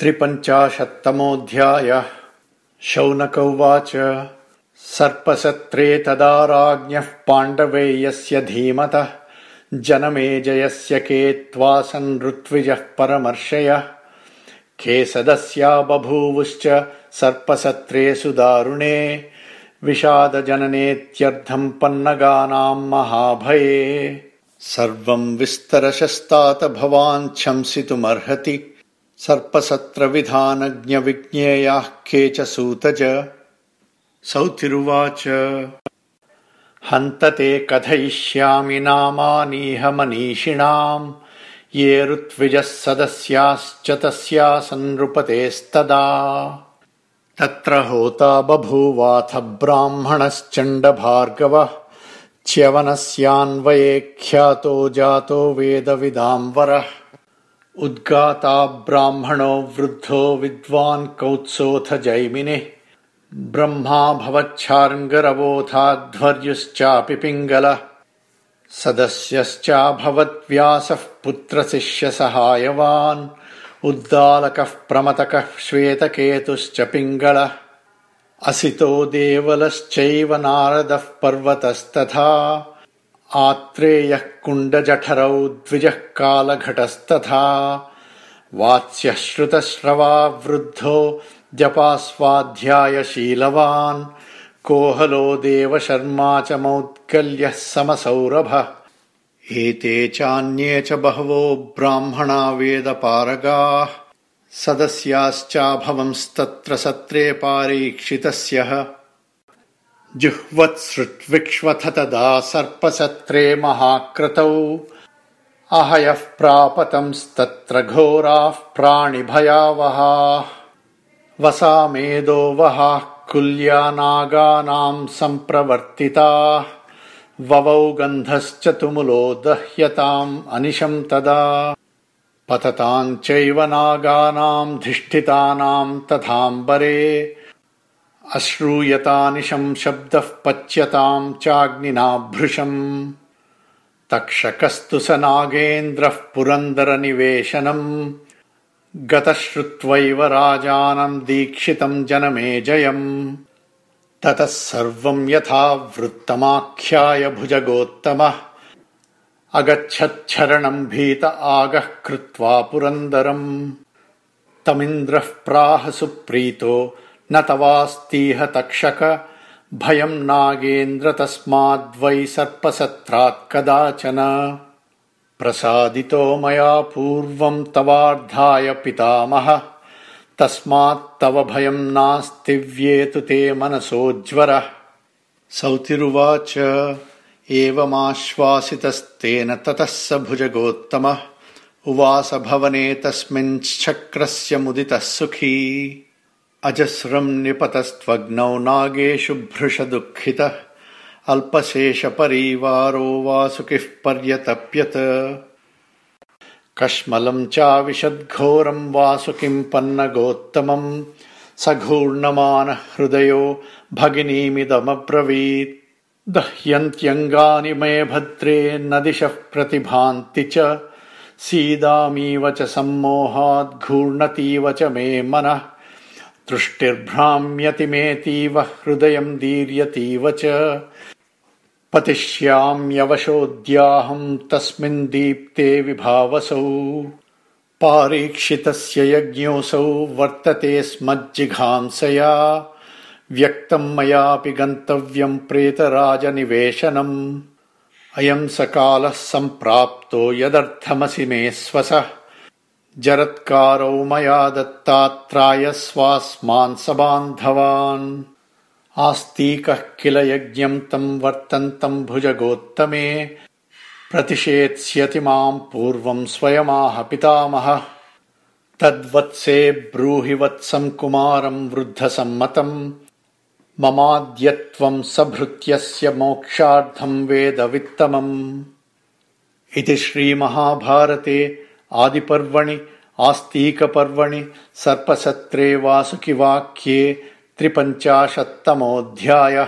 त्रिपञ्चाशत्तमोऽध्यायः। शौनक उवाच। सर्पसत्रे तदा राज्ञः पाण्डवेयस्य धीमतः जनमेजयस्य के त्वासन् ऋत्विजः परमर्षयः। के सदस्या बभूवुश्च सर्पसत्रे सुदारुणे विषादजननेत्यर्थम् पन्नगानाम् महाभये। सर्वम् विस्तरशस्तात भवान् शंसितुमर्हति सर्पसत्रविधानज्ञविज्ञेयाः के च सूतज? सौतिरुवाच। हन्त ते कथयिष्यामि नामानीह मनीषिणाम्। ये ऋत्विजः सदस्याश्च तस्यासन्नृपतेस्तदा तत्र होता बभूवाथ ब्राह्मणश्चण्डभार्गवः। च्यवनस्यान्वये ख्यातो जातो वेदविदाम्बरः उद्गाता ब्राह्मणो वृद्धो विद्वान् कौत्सोऽथ जैमिनिः। ब्रह्मा भवच्छार्ङ्गरवोथाध्वर्युश्चापि पिङ्गलः। सदस्यश्चाभवद्व्यासः पुत्रशिष्यसहायवान्। उद्दालकः प्रमतकः श्वेतकेतुश्च पिङ्गलः। असितो देवलश्चैव नारदः पर्वतस्तथा आत्रेयः कुण्डजठरौ द्विजः कालघटस्तथा। वात्स्यः श्रुतश्रवा वृद्धो जपास्वाध्यायशीलवान्। कोहलो देवशर्मा च मौद्गल्यः समसौरभः। एते चान्ये च बहवो ब्राह्मणा वेदपारगाः। सदस्याश्चाभवंस्तत्र सत्रे पारीक्षितस्यः जुह्वत्सृट्विक्ष्वथ तदा सर्पसत्रे महाक्रतौ। अहयः प्रापतंस्तत्र घोराः प्राणिभयावहाः वसामेदो वहाः कुल्या नागानाम् सम्प्रवर्तिताः। ववौ गन्धश्च तुमुलो दह्यताम् अनिशम् तदा। पतताम् चैव नागानाम् धिष्ठितानाम् तथाम्बरे अश्रूयतानिशम् शब्दः पच्यताम् चाग्निनाभृशम् तक्षकस्तु स नागेन्द्रः पुरन्दरनिवेशनम्। गतः श्रुत्वैव राजानम् दीक्षितम् जनमेजयम् ततः सर्वम् यथा वृत्तमाख्याय भुजगोत्तमः। अगच्छच्छरणम् भीत आगः कृत्वा पुरन्दरम्। तमिन्द्रः प्राह सुप्रीतो न तवास्तीह तक्षक भयम् नागेन्द्र तस्माद्वै सर्पसत्रात् कदाचन। प्रसादितो मया पूर्वम् तवार्धाय पितामह। तस्मात्तव भयम् नास्ति व्येतु ते मनसोज्वरः। सौतिरुवाच। एवमाश्वासितस्तेन ततः स भुजगोत्तमः। उवास भवने तस्मिंश्चक्रस्य मुदितः सुखी अजस्रम् निपतस्त्वग्नौ नागेषु भृशदुःखितः अल्पशेषपरीवारो वासुकिः पर्यतप्यत। कश्मलम् चाविशद्घोरम् वासुकिम् पन्नगोत्तमम् सघूर्णमानः हृदयो भगिनीमिदमब्रवीत्। दह्यन्त्यङ्गानि मे भद्रे न दिशः प्रतिभान्ति च सीदामीव च सम्मोहाद्घूर्णतीव च मे मनः दृष्टिर्भ्राम्यतिमेतीव हृदयम् दीर्यतीव च। पतिष्याम्यवशोऽद्याहम् तस्मिन् दीप्ते विभावसौ। पारीक्षितस्य यज्ञोऽसौ वर्तते स्मज्जिघांसया। व्यक्तम् मयापि गन्तव्यम् प्रेतराजनिवेशनम्। अयम् स कालः सम्प्राप्तो यदर्थमसि मे स्वसः जरत्कारौ मया दत्तात्रायस्वास्मान् सबान्धवान् आस्तीकः किल यज्ञम् तम् वर्तन्तम् भुजगोत्तमे। प्रतिषेत्स्यति माम् पूर्वम् स्वयमाह पितामहः। तद्वत्से ब्रूहि वत्सम् कुमारम् वृद्धसम्मतम्। ममाद्यत्वम् सभृत्यस्य मोक्षार्थम् वेदवित्तमम्। इति श्रीमहाभारते आदिपर्वणि आस्तीकपर्वणि सर्पसत्रे वासुकिवाक्ये त्रिपञ्चाशत्तमोऽध्यायः